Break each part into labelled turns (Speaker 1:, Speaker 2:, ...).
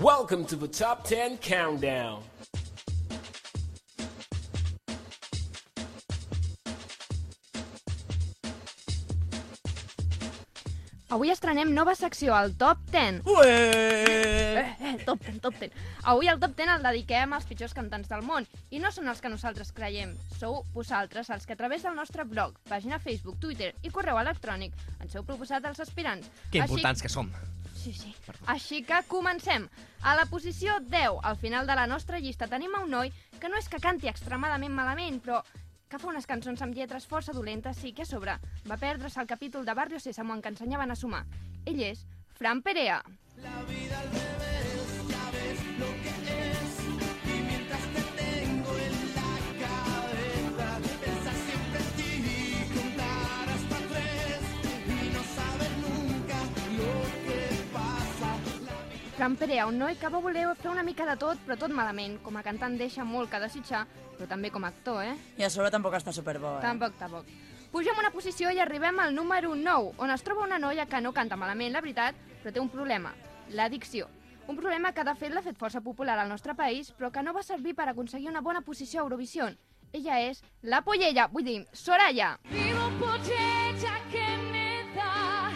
Speaker 1: Welcome to the Top 10 Countdown.
Speaker 2: Avui estrenem nova secció, el Top 10.
Speaker 3: Ué!
Speaker 2: Eh, eh, top 10, top 10. Avui el top 10 el dediquem als pitjors cantants del món. I no són els que nosaltres creiem, sou vosaltres els que a través del nostre blog, pàgina Facebook, Twitter i correu electrònic ens heu proposat els aspirants.
Speaker 3: Que importants que som.
Speaker 2: Sí, sí. Així que comencem. A la posició 10, al final de la nostra llista, tenim a un noi que no és que canti extremadament malament, però que fa unes cançons amb lletres força dolentes i que a sobre va perdre's el capítol de Barrio Sésamo en què ensenyaven a sumar. Ell és Fran Perea. Fran Perea, un noi que va voler fer una mica de tot, però tot malament. Com a cantant deixa molt que desitjar, però també com a actor, eh?
Speaker 4: I a sobre tampoc està superbo, eh?
Speaker 2: Tampoc, tampoc. Pugem una posició i arribem al número 9, on es troba una noia que no canta malament, la veritat, però té un problema, l'addicció. Un problema que de fet l'ha fet força popular al nostre país, però que no va servir per aconseguir una bona posició a Eurovisió. Ella és la Pollella, vull dir, Soraya.
Speaker 5: Vivo pollera que me da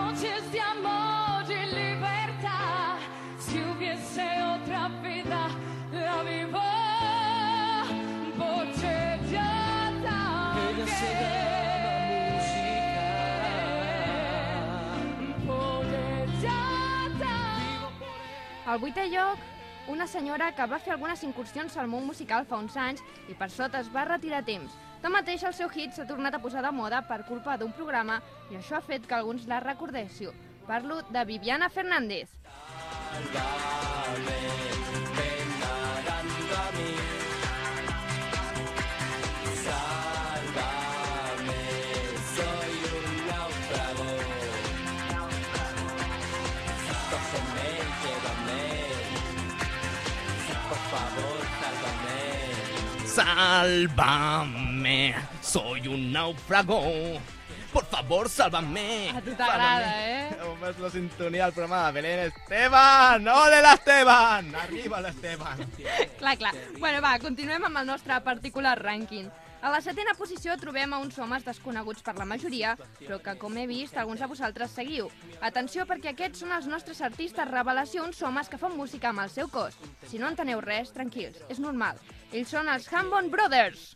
Speaker 5: noches de amor
Speaker 2: Al vuitè lloc, una senyora que va fer algunes incursions al món musical fa uns anys i per sota es va retirar a temps. Tanmateix, el seu hit s'ha tornat a posar de moda per culpa d'un programa i això ha fet que alguns la recordéssiu. Parlo de Viviana Fernández.
Speaker 3: Sálvame, soy un náufrago. Por favor, sálvame.
Speaker 2: A tu t'agrada, eh?
Speaker 3: Home, és la sintonia del programa de Belén Esteban! Ole l'Esteban! Arriba l'Esteban!
Speaker 2: Clar, clar. Bueno, va, continuem amb el nostre particular rànquing. A la setena posició trobem a uns homes desconeguts per la majoria, però que, com he vist, alguns de vosaltres seguiu. Atenció, perquè aquests són els nostres artistes revelació, uns homes que fan música amb el seu cos. Si no enteneu res, tranquils, és normal. Ells són els Hambon Brothers.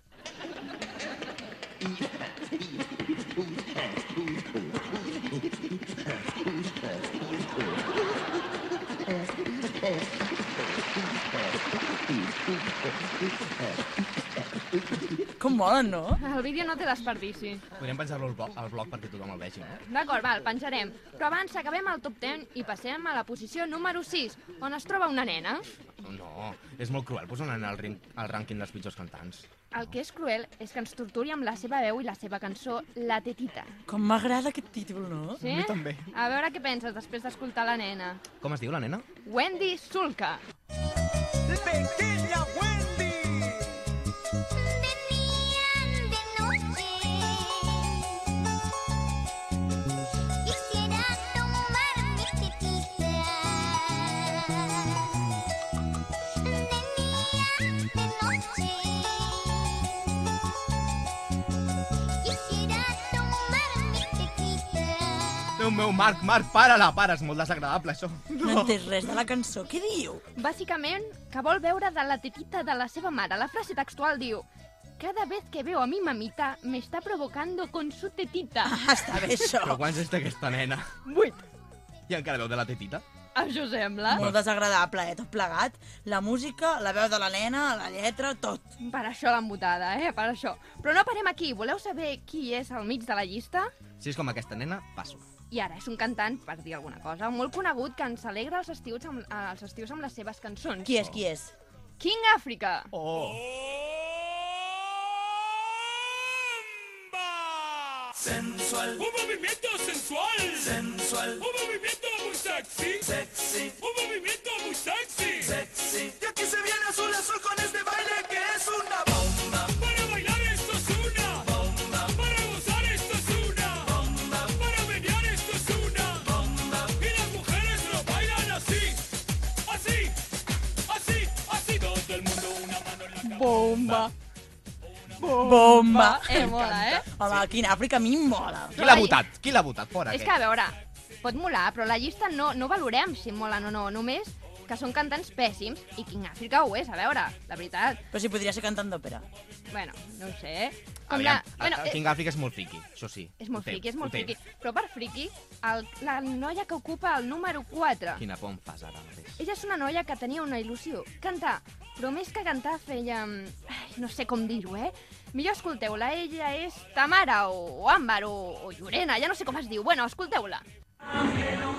Speaker 4: Com molen, no?
Speaker 2: El vídeo no té desperdici.
Speaker 3: Podríem penjar-lo al, blog, al blog perquè tothom el vegi, no?
Speaker 2: D'acord, val, penjarem. Però abans acabem el top 10 i passem a la posició número 6, on es troba una nena.
Speaker 3: No, és molt cruel posar una nena al, rin- al rànquing dels pitjors cantants.
Speaker 2: El que és cruel és que ens torturi amb la seva veu i la seva cançó La Tetita.
Speaker 4: Com m'agrada aquest títol, no?
Speaker 2: Sí?
Speaker 3: A mi també.
Speaker 2: A veure què penses després d'escoltar la nena.
Speaker 3: Com es diu la nena?
Speaker 2: Wendy Sulca.
Speaker 6: Venían
Speaker 3: Déu meu, Marc, Marc, para-la, para, és molt desagradable, això.
Speaker 4: No he entès res de la cançó. Què diu?
Speaker 2: Bàsicament, que vol veure de la tetita de la seva mare. La frase textual diu Cada vez que veo a mi mamita, me está provocando con su tetita.
Speaker 4: Ah, està bé, això.
Speaker 3: Però quants és aquesta nena?
Speaker 2: Vuit.
Speaker 3: I encara veu de la tetita?
Speaker 2: Això sembla.
Speaker 4: Molt desagradable, eh? Tot plegat. La música, la veu de la nena, la lletra, tot.
Speaker 2: Per això l'embotada, eh? Per això. Però no parem aquí. Voleu saber qui és al mig de la llista?
Speaker 3: Si és com aquesta nena, passo.
Speaker 2: I ara és un cantant, per dir alguna cosa, molt conegut que ens alegra els estius amb, eh, els estius amb les seves cançons.
Speaker 4: Qui és, qui és?
Speaker 2: King Africa.
Speaker 3: Oh!
Speaker 7: Sensual. Un movimiento sensual. Sensual. Un movimiento muy sexy. Sexy. Un movimiento Bomba. Bomba.
Speaker 2: Eh, mola, eh?
Speaker 4: Home, aquí en Àfrica a mi em mola.
Speaker 3: Qui l'ha votat? Qui l'ha votat? Fora,
Speaker 2: És
Speaker 3: aquest.
Speaker 2: que, a veure, pot molar, però la llista no, no valorem si molen o no, només que són cantants pèssims i King Àfrica ho és, a veure, la veritat.
Speaker 4: Però si podria ser cantant d'òpera.
Speaker 2: Bueno, no ho sé. Com
Speaker 3: Aviam,
Speaker 2: la... Bueno,
Speaker 3: el
Speaker 2: eh,
Speaker 3: King Àfrica és molt friqui, això sí.
Speaker 2: és molt friqui, és molt
Speaker 3: té.
Speaker 2: friqui. Però per friqui, el, la noia que ocupa el número 4,
Speaker 3: Quina por em fas ara mateix.
Speaker 2: ella és una noia que tenia una il·lusió, cantar. Però més que cantar feia... mm, Ai, no sé com dir-ho, eh? Millor escolteu-la, ella és Tamara o, o Àmbar o, o Llorena, ja no sé com es diu. Bueno, escolteu-la.
Speaker 5: Sigo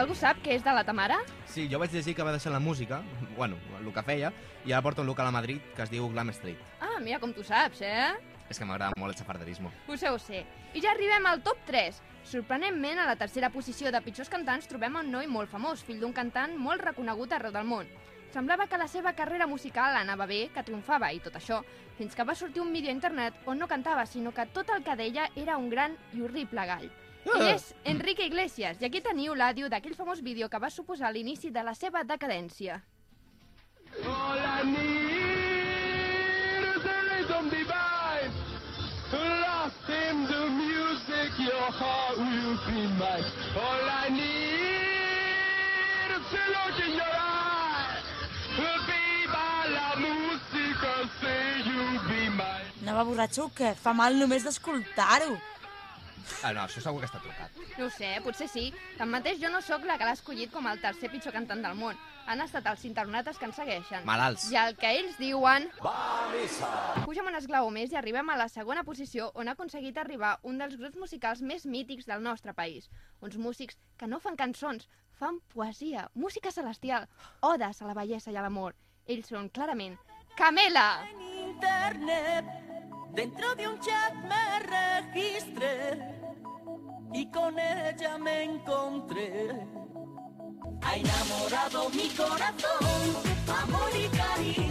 Speaker 2: Algú sap què és de la Tamara?
Speaker 3: Sí, jo vaig llegir que va deixar la música, bueno, el que feia, i ara porta un local a Madrid que es diu Glam Street.
Speaker 2: Ah, mira com tu saps, eh?
Speaker 3: És que m'agrada molt el xafarderismo.
Speaker 2: Ho sé, ho sé. I ja arribem al top 3. Sorprenentment, a la tercera posició de pitjors cantants trobem un noi molt famós, fill d'un cantant molt reconegut arreu del món. Semblava que la seva carrera musical anava bé, que triomfava i tot això, fins que va sortir un vídeo a internet on no cantava, sinó que tot el que deia era un gran i horrible gall. Ell és Enrique Iglesias, i aquí teniu l'àudio d'aquell famós vídeo que va suposar l'inici de la seva decadència.
Speaker 7: I need is a rhythm divine. Lost in the music, your heart will be mine. All I need is a look in your eye. Viva la música, say you'll be mine.
Speaker 4: Anava borratxo que fa mal només d'escoltar-ho.
Speaker 3: Ah, no, això segur que està trucat.
Speaker 2: No ho sé, potser sí. Tanmateix, jo no sóc la que l'ha escollit com el tercer pitjor cantant del món. Han estat els internautes que ens segueixen.
Speaker 3: Malalts.
Speaker 2: I el que ells diuen... Va missa! Pugem un esglaó més i arribem a la segona posició on ha aconseguit arribar un dels grups musicals més mítics del nostre país. Uns músics que no fan cançons, fan poesia, música celestial, odes a la bellesa i a l'amor. Ells són clarament Camela!
Speaker 8: internet, dentro de un chat me registré y con ella me encontré. Ha enamorado mi corazón, amor y cariño,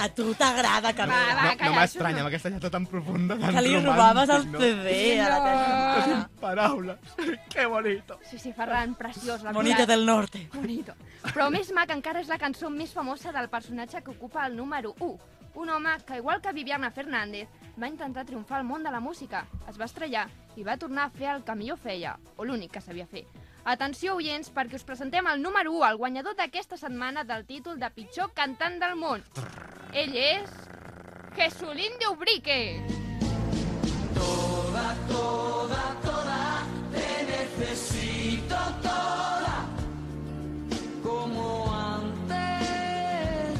Speaker 4: a tu t'agrada,
Speaker 2: Va,
Speaker 4: Camila.
Speaker 2: va,
Speaker 3: no no
Speaker 2: calla,
Speaker 3: m'estranya, amb aquesta lletra tan profunda, tan
Speaker 4: Que li
Speaker 3: romàntic,
Speaker 4: robaves el
Speaker 3: no?
Speaker 4: CD a la teva
Speaker 3: És
Speaker 4: germana.
Speaker 3: imparable. Que bonito.
Speaker 2: Sí, sí, Ferran, preciós. La
Speaker 4: Bonito del norte.
Speaker 2: Bonito. Però més maca encara és la cançó més famosa del personatge que ocupa el número 1. Un home que, igual que Viviana Fernández, va intentar triomfar al món de la música, es va estrellar i va tornar a fer el que millor feia, o l'únic que sabia fer. Atenció, oients, perquè us presentem el número 1, el guanyador d'aquesta setmana del títol de pitjor cantant del món. Ell és... Jesulín de Ubrique.
Speaker 8: Toda, toda, toda, te necesito toda, como antes.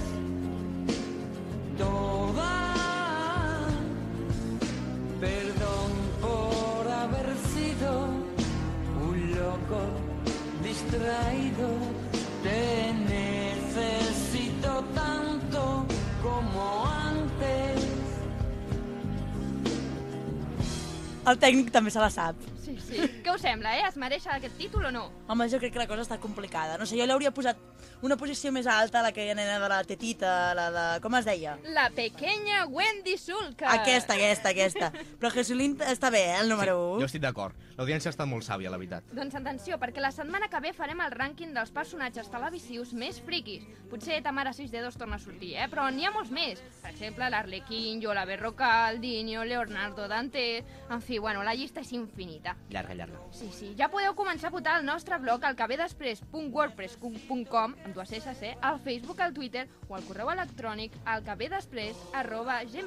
Speaker 8: Toda, perdón por haber sido un loco distraído.
Speaker 4: El tècnic també se la sap.
Speaker 2: Sí, sí. Què us sembla, eh? Es mereix aquest títol o no?
Speaker 4: Home, jo crec que la cosa està complicada. No sé, jo l'hauria posat una posició més alta, la que hi nena de la tetita, la de... Com es deia?
Speaker 2: La pequeña Wendy Sulca.
Speaker 4: Aquesta, aquesta, aquesta. Però Jesulín està bé, eh, el número 1.
Speaker 3: Jo estic d'acord. L'audiència ha estat molt sàvia, la veritat.
Speaker 2: Doncs atenció, perquè la setmana que ve farem el rànquing dels personatges televisius més friquis. Potser Tamara 6 dedos torna a sortir, eh? Però n'hi ha molts més. Per exemple, l'Arlequín, Yola Berrocal, Dinio, Leonardo Dante... En fi, bueno, la llista és infinita.
Speaker 3: Llarga, llarga.
Speaker 2: Sí, sí, ja podeu començar a votar al nostre blog al cavedespress.wordpress.com amb dues S, eh? al Facebook, al Twitter o al correu electrònic al cavedespress arroba gmail